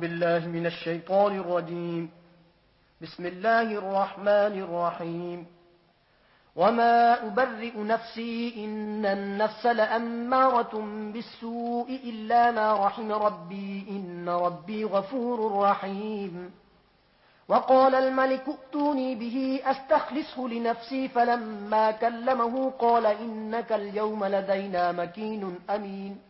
بالله من الشيطان الرجيم. بسم الله الرحمن الرحيم. وما أبرئ نفسي إن النفس لأمارة بالسوء إلا ما رحم ربي إن ربي غفور رحيم. وقال الملك ائتوني به أستخلصه لنفسي فلما كلمه قال إنك اليوم لدينا مكين أمين.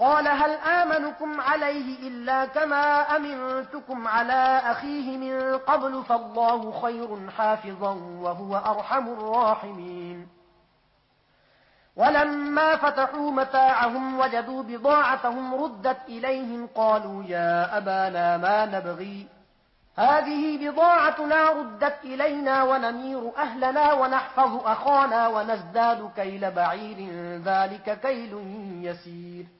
قال هل آمنكم عليه إلا كما أمنتكم على أخيه من قبل فالله خير حافظا وهو أرحم الراحمين. ولما فتحوا متاعهم وجدوا بضاعتهم ردت إليهم قالوا يا أبانا ما نبغي. هذه بضاعتنا ردت إلينا ونمير أهلنا ونحفظ أخانا ونزداد كيل بعير ذلك كيل يسير.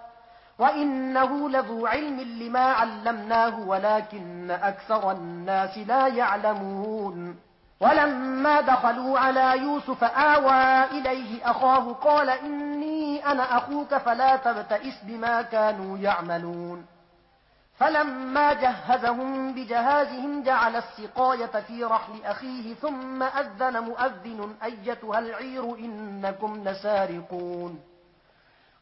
وَإِنَّهُ لَذُو عِلْمٍ لِّمَا عَلَّمْنَاهُ وَلَكِنَّ أَكْثَرَ النَّاسِ لَا يَعْلَمُونَ وَلَمَّا دَخَلُوا عَلَى يُوسُفَ آوَى إِلَيْهِ أَخَاهُ قَالَ إِنِّي أَنَا أَخُوكَ فَلَا تَبْتَئِسْ بِمَا كَانُوا يَعْمَلُونَ فَلَمَّا جَهَّزَهُم بِجَهَازِهِمْ جَعَلَ السِّقَايَةَ فِي رَحْلِ أَخِيهِ ثُمَّ أَذَّنَ مُؤَذِّنٌ أَيَّتُهَا الْعِيرُ إِنَّكُمْ لَسَارِقُونَ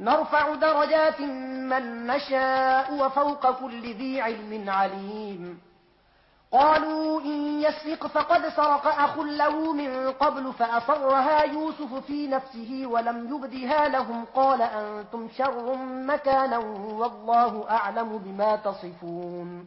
نرفع درجات من نشاء وفوق كل ذي علم عليم. قالوا إن يسرق فقد سرق أخ له من قبل فأصرها يوسف في نفسه ولم يبدها لهم. قال أنتم شر مكانا والله أعلم بما تصفون.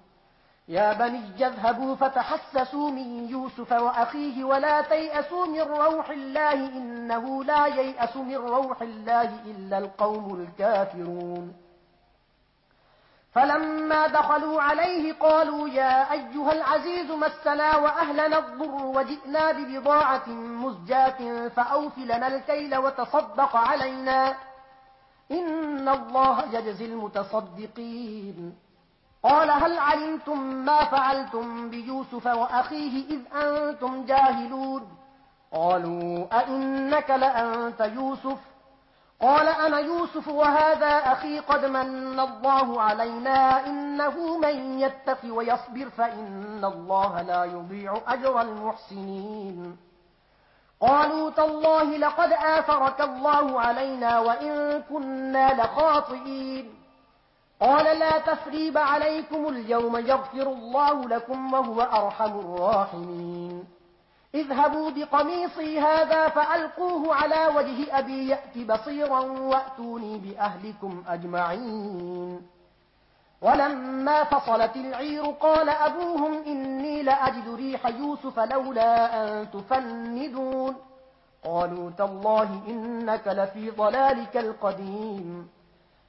يا بني اذهبوا فتحسسوا من يوسف وأخيه ولا تيأسوا من روح الله إنه لا ييأس من روح الله إلا القوم الكافرون. فلما دخلوا عليه قالوا يا أيها العزيز مسنا وأهلنا الضر وجئنا ببضاعة مزجاة فأوفلنا الكيل وتصدق علينا. إن الله يجزي المتصدقين. قال هل علمتم ما فعلتم بيوسف وأخيه إذ أنتم جاهلون قالوا أئنك لأنت يوسف قال أنا يوسف وهذا أخي قد من الله علينا إنه من يتق ويصبر فإن الله لا يضيع أجر المحسنين قالوا تالله لقد آثرك الله علينا وإن كنا لخاطئين قال لا تثريب عليكم اليوم يغفر الله لكم وهو أرحم الراحمين. اذهبوا بقميصي هذا فألقوه على وجه أبي يأتي بصيرا وأتوني بأهلكم أجمعين. ولما فصلت العير قال أبوهم إني لأجد ريح يوسف لولا أن تفندون. قالوا تالله إنك لفي ضلالك القديم.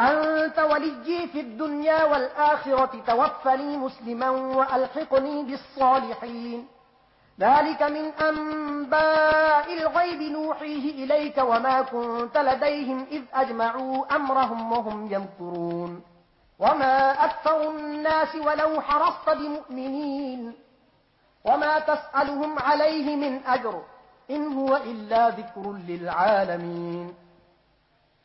أنت ولي في الدنيا والآخرة توفني مسلما وألحقني بالصالحين. ذلك من أنباء الغيب نوحيه إليك وما كنت لديهم إذ أجمعوا أمرهم وهم يمكرون. وما أكثر الناس ولو حرصت بمؤمنين. وما تسألهم عليه من أجر إن هو إلا ذكر للعالمين.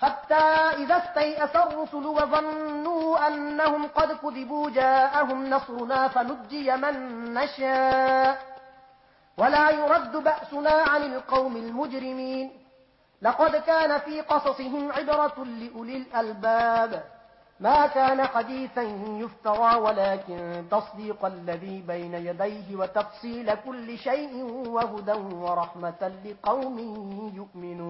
حتى إذا استيأس الرسل وظنوا أنهم قد كذبوا جاءهم نصرنا فنجي من نشاء. ولا يرد بأسنا عن القوم المجرمين. لقد كان في قصصهم عبرة لأولي الألباب. ما كان حديثا يفترى ولكن تصديق الذي بين يديه وتفصيل كل شيء وهدى ورحمة لقوم يؤمنون.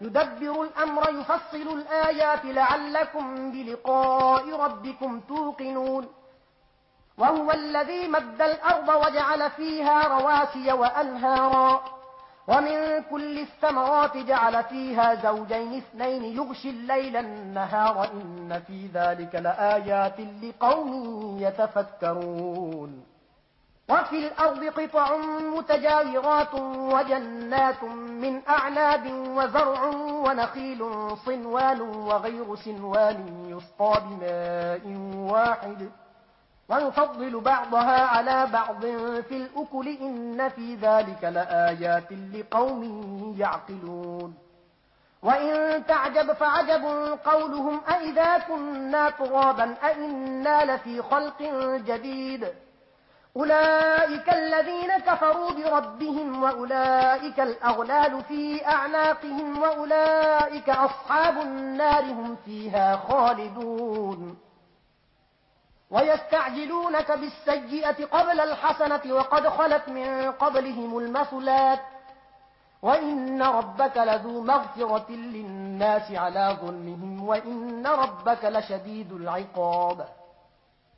يدبر الأمر يفصل الآيات لعلكم بلقاء ربكم توقنون. وهو الذي مد الأرض وجعل فيها رواسي وأنهارا. ومن كل الثمرات جعل فيها زوجين اثنين يغشي الليل النهار. إن في ذلك لآيات لقوم يتفكرون. وفي الأرض قطع متجاورات وجنات من أعناب وزرع ونخيل صنوان وغير صنوان يسقى بماء واحد. ونفضل بعضها على بعض في الأكل إن في ذلك لآيات لقوم يعقلون. وإن تعجب فعجب قولهم أئذا كنا ترابا أئنا لفي خلق جديد. أولئك الذين كفروا بربهم وأولئك الأغلال في أعناقهم وأولئك أصحاب النار هم فيها خالدون. ويستعجلونك بالسيئة قبل الحسنة وقد خلت من قبلهم المثلات. وإن ربك لذو مغفرة للناس على ظلمهم وإن ربك لشديد العقاب.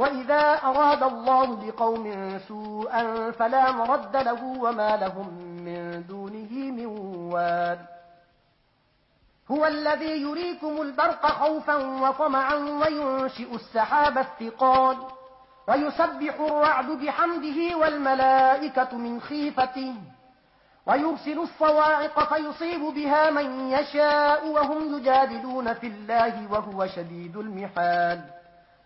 وَإِذَا أَرَادَ اللَّهُ بِقَوْمٍ سُوءًا فَلَا مَرَدَّ لَهُ وَمَا لَهُم مِّن دُونِهِ مِن وَالٍ هُوَ الَّذِي يُرِيكُمُ الْبَرْقَ خَوْفًا وَطَمَعًا وَيُنشِئُ السَّحَابَ الثِّقَالَ وَيُسَبِّحُ الرَّعْدُ بِحَمْدِهِ وَالْمَلَائِكَةُ مِنْ خِيفَتِهِ وَيُرْسِلُ الصَّوَاعِقَ فَيُصِيبُ بِهَا مَن يَشَاءُ وَهُمْ يُجَادِلُونَ فِي اللَّهِ وَهُوَ شَدِيدُ الْمِحَالِ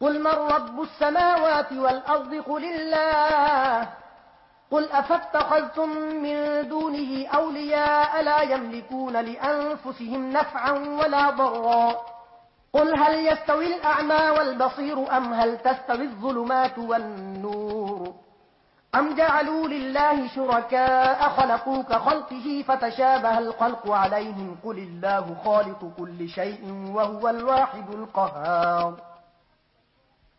قل من رب السماوات والأرض قل الله قل أفاتخذتم من دونه أولياء لا يملكون لأنفسهم نفعا ولا ضرا قل هل يستوي الأعمى والبصير أم هل تستوي الظلمات والنور أم جعلوا لله شركاء خلقوا كخلقه فتشابه الخلق عليهم قل الله خالق كل شيء وهو الواحد القهار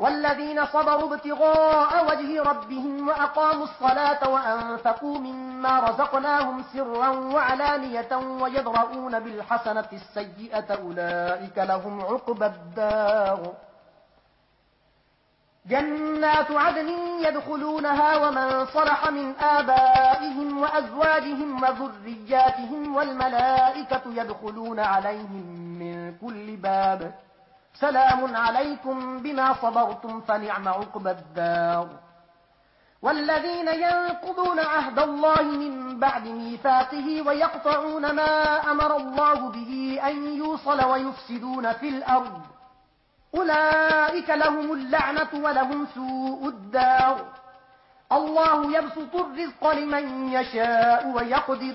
والذين صبروا ابتغاء وجه ربهم وأقاموا الصلاة وأنفقوا مما رزقناهم سرا وعلانية ويدرؤون بالحسنة السيئة أولئك لهم عقب الدار. جنات عدن يدخلونها ومن صلح من آبائهم وأزواجهم وذرياتهم والملائكة يدخلون عليهم من كل باب. سلام عليكم بما صبرتم فنعم عقب الدار. والذين ينقضون عهد الله من بعد ميثاقه ويقطعون ما أمر الله به أن يوصل ويفسدون في الأرض. أولئك لهم اللعنة ولهم سوء الدار. الله يبسط الرزق لمن يشاء ويقدر.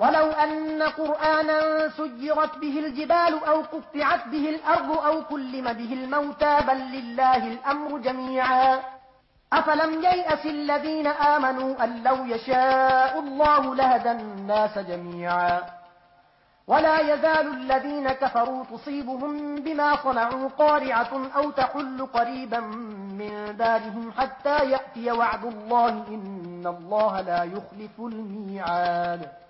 ولو أن قرآنا سجرت به الجبال أو قطعت به الأرض أو كلم به الموتى بل لله الأمر جميعا. أفلم ييأس الذين آمنوا أن لو يشاء الله لهدى الناس جميعا. ولا يزال الذين كفروا تصيبهم بما صنعوا قارعة أو تحل قريبا من دارهم حتى يأتي وعد الله إن الله لا يخلف الميعاد.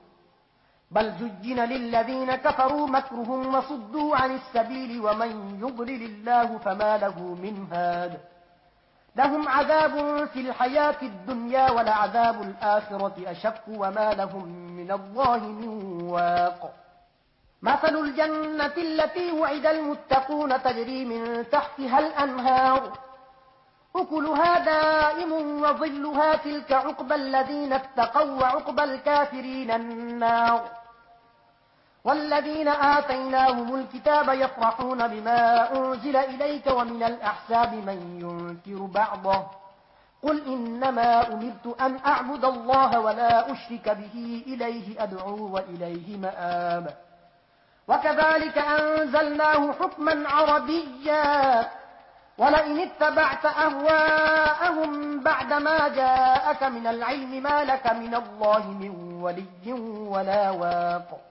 بل زجن للذين كفروا مكرهم وصدوا عن السبيل ومن يضلل الله فما له من هاد. لهم عذاب في الحياة الدنيا ولعذاب الآخرة أشق وما لهم من الله من واق. مثل الجنة التي وعد المتقون تجري من تحتها الأنهار. أكلها دائم وظلها تلك عقب الذين اتقوا وعقب الكافرين النار. والذين آتيناهم الكتاب يفرحون بما أنزل إليك ومن الأحساب من ينكر بعضه. قل إنما أمرت أن أعبد الله ولا أشرك به إليه أدعو وإليه مآب. وكذلك أنزلناه حكما عربيا. ولئن اتبعت أهواءهم بعدما جاءك من العلم ما لك من الله من ولي ولا واقع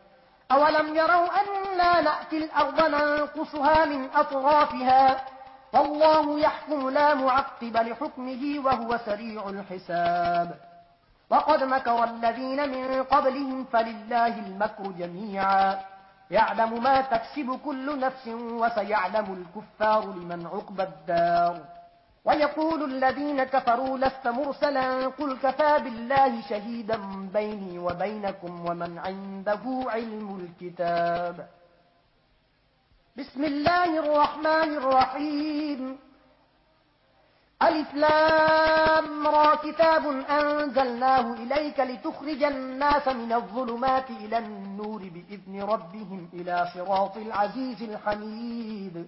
أولم يروا أنا نأتي الأرض ننقصها من أطرافها؟ فالله يحكم لا معقب لحكمه وهو سريع الحساب. وقد مكر الذين من قبلهم فلله المكر جميعا. يعلم ما تكسب كل نفس وسيعلم الكفار لمن عقب الدار. ويقول الذين كفروا لست مرسلا قل كفى بالله شهيدا بيني وبينكم ومن عنده علم الكتاب. بسم الله الرحمن الرحيم. ألف لامرى كتاب أنزلناه إليك لتخرج الناس من الظلمات إلى النور بإذن ربهم إلى صراط العزيز الحميد.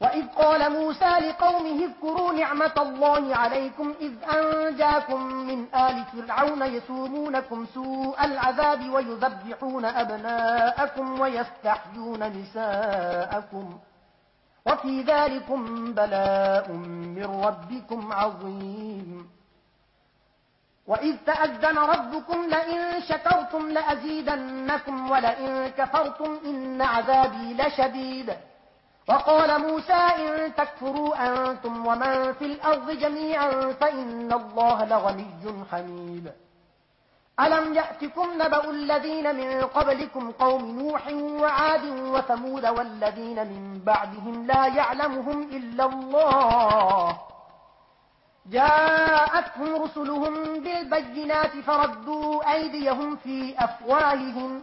وَإِذْ قَالَ مُوسَى لِقَوْمِهِ اذْكُرُوا نِعْمَةَ اللَّهِ عَلَيْكُمْ إِذْ أَنْجَاكُمْ مِنْ آلِ فِرْعَوْنَ يَسُومُونَكُمْ سُوءَ الْعَذَابِ وَيُذَبِّحُونَ أَبْنَاءَكُمْ وَيَسْتَحْيُونَ نِسَاءَكُمْ وَفِي ذَلِكُمْ بَلَاءٌ مِنْ رَبِّكُمْ عَظِيمٌ وَإِذْ تَأَذَّنَ رَبُّكُمْ لَئِن شَكَرْتُمْ لَأَزِيدَنَّكُمْ وَلَئِن كَفَرْتُمْ إِنَّ عَذَابِي لَشَدِيدٌ وقال موسى إن تكفروا أنتم ومن في الأرض جميعا فإن الله لغني حميد. ألم يأتكم نبأ الذين من قبلكم قوم نوح وعاد وثمود والذين من بعدهم لا يعلمهم إلا الله. جاءتهم رسلهم بالبينات فردوا أيديهم في أفواههم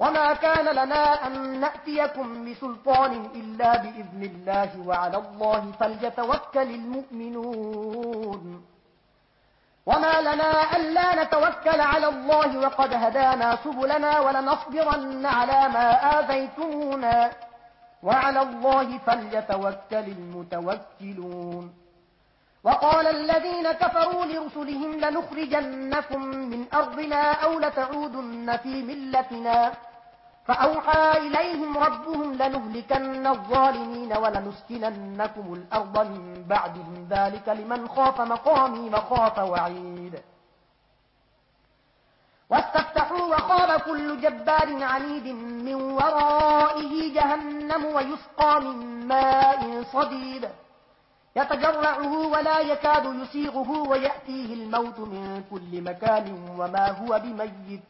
وما كان لنا أن نأتيكم بسلطان إلا بإذن الله وعلى الله فليتوكل المؤمنون. وما لنا ألا نتوكل على الله وقد هدانا سبلنا ولنصبرن على ما آذيتمونا. وعلى الله فليتوكل المتوكلون. وقال الذين كفروا لرسلهم لنخرجنكم من أرضنا أو لتعودن في ملتنا. فأوحى إليهم ربهم لنهلكن الظالمين ولنسكننكم الأرض من بعدهم. ذلك لمن خاف مقامي وخاف وعيد. واستفتحوا وخاب كل جبار عنيد من ورائه جهنم ويسقى من ماء صديد. يتجرعه ولا يكاد يسيغه ويأتيه الموت من كل مكان وما هو بميت.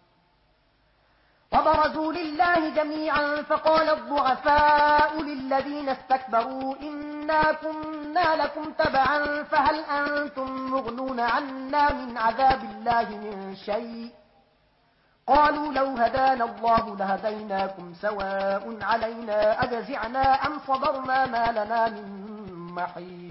وبرزوا لله جميعا فقال الضعفاء للذين استكبروا إنا كنا لكم تبعا فهل أنتم مغنون عنا من عذاب الله من شيء قالوا لو هدان الله لهديناكم سواء علينا أجزعنا أم صبرنا ما لنا من محيط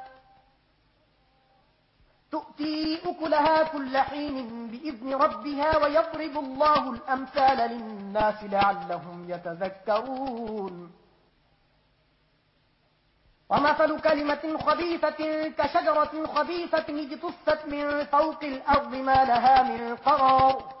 تؤتي أكلها كل حين بإذن ربها ويضرب الله الأمثال للناس لعلهم يتذكرون. ومثل كلمة خبيثة كشجرة خبيثة اجتست من فوق الأرض ما لها من قرار.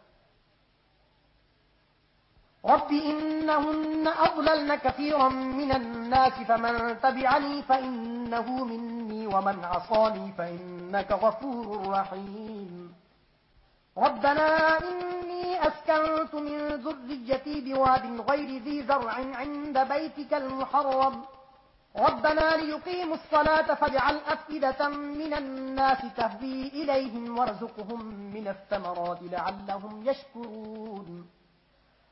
رب إنهن أضللن كثيرا من الناس فمن تبعني فإنه مني ومن عصاني فإنك غفور رحيم. ربنا إني أسكنت من ذريتي بواد غير ذي زرع عند بيتك المحرم. ربنا ليقيموا الصلاة فاجعل أفئدة من الناس تهدي إليهم وارزقهم من الثمرات لعلهم يشكرون.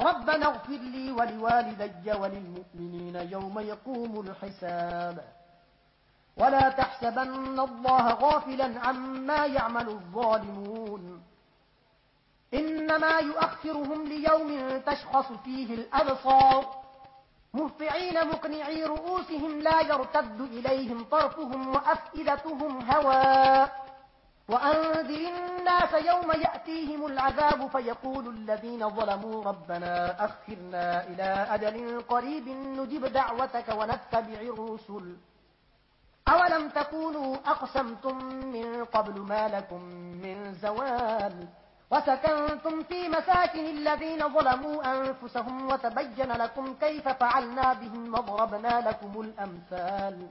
ربنا اغفر لي ولوالدي وللمؤمنين يوم يقوم الحساب. ولا تحسبن الله غافلا عما يعمل الظالمون. إنما يؤخرهم ليوم تشخص فيه الأبصار. مفعين مقنعي رؤوسهم لا يرتد إليهم طرفهم وأفئذتهم هواء. وأنذر الناس يوم يأتيهم العذاب فيقول الذين ظلموا ربنا أخفرنا إلى أجل قريب نجب دعوتك ونتبع الرسل. أولم تكونوا أقسمتم من قبل ما لكم من زوال؟ وسكنتم في مساكن الذين ظلموا أنفسهم وتبين لكم كيف فعلنا بهم وضربنا لكم الأمثال.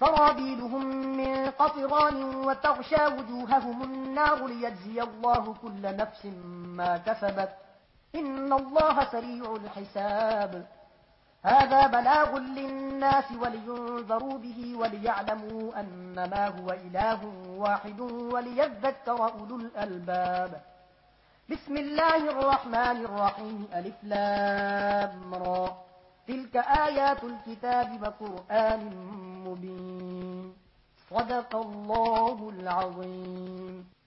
سرابيلهم من قطران وتغشى وجوههم النار ليجزي الله كل نفس ما كسبت. إن الله سريع الحساب. هذا بلاغ للناس ولينذروا به وليعلموا أنما هو إله واحد وليذكر أولو الألباب. بسم الله الرحمن الرحيم. ألف لامرى تلك آيات الكتاب وقرآن مبين. صدق الله العظيم.